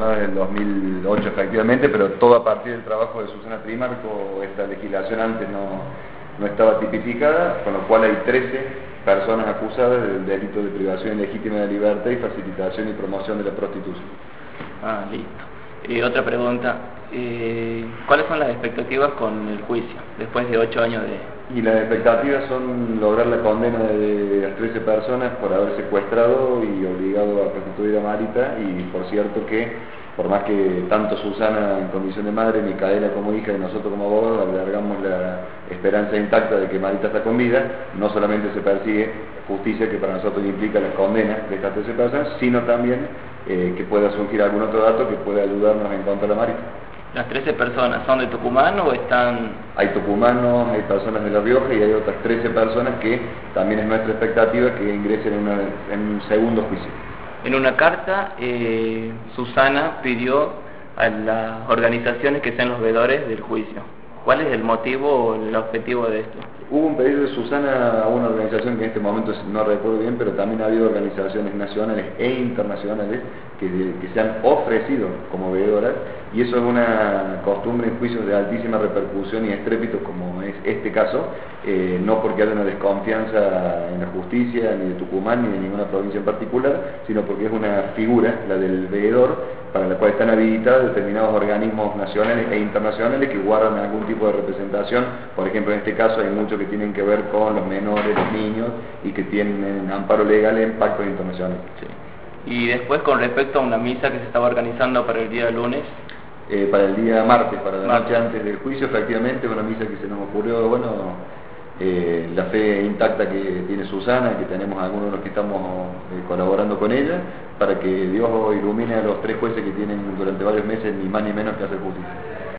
sancionado en el 2008 efectivamente, pero todo a partir del trabajo de Susana Trimarco, esta legislación antes no, no estaba tipificada, con lo cual hay 13 personas acusadas del delito de privación ilegítima de libertad y facilitación y promoción de la prostitución. Ah, listo. Y otra pregunta, eh, ¿cuáles son las expectativas con el juicio después de ocho años de...? Y las expectativas son lograr la condena de las 13 personas por haber secuestrado y obligado a prostituir a Marita y por cierto que por más que tanto Susana en condición de madre, Micaela como hija y nosotros como abogados alargamos la esperanza intacta de que Marita está con vida, no solamente se persigue justicia que para nosotros implica la condena de estas 13 personas, sino también eh, que pueda surgir algún otro dato que pueda ayudarnos a encontrar a Marita. ¿Las 13 personas son de Tucumán o están...? Hay tucumanos, hay personas de La Rioja y hay otras 13 personas que también es nuestra expectativa que ingresen en, en un segundo juicio. En una carta, eh, Susana pidió a las organizaciones que sean los veedores del juicio. ¿Cuál es el motivo o el objetivo de esto? Hubo un pedido de Susana a una organización que en este momento no recuerdo bien, pero también ha habido organizaciones nacionales e internacionales que, se han ofrecido como veedoras y eso es una costumbre en juicios de altísima repercusión y estrépito como es este caso, eh, no porque haya una desconfianza en la justicia ni de Tucumán ni de ninguna provincia en particular, sino porque es una figura, la del veedor, para la cual están habilitados determinados organismos nacionales e internacionales que guardan algún tipo de representación. Por ejemplo, en este caso hay muchos que tienen que ver con los menores, los niños y que tienen amparo legal en pactos internacionales. Y después con respecto a una misa que se estaba organizando para el día lunes. Eh, para el día martes, para la noche antes del juicio, efectivamente, una misa que se nos ocurrió, bueno, eh, la fe intacta que tiene Susana, que tenemos algunos de los que estamos eh, colaborando con ella, para que Dios ilumine a los tres jueces que tienen durante varios meses ni más ni menos que hacer justicia.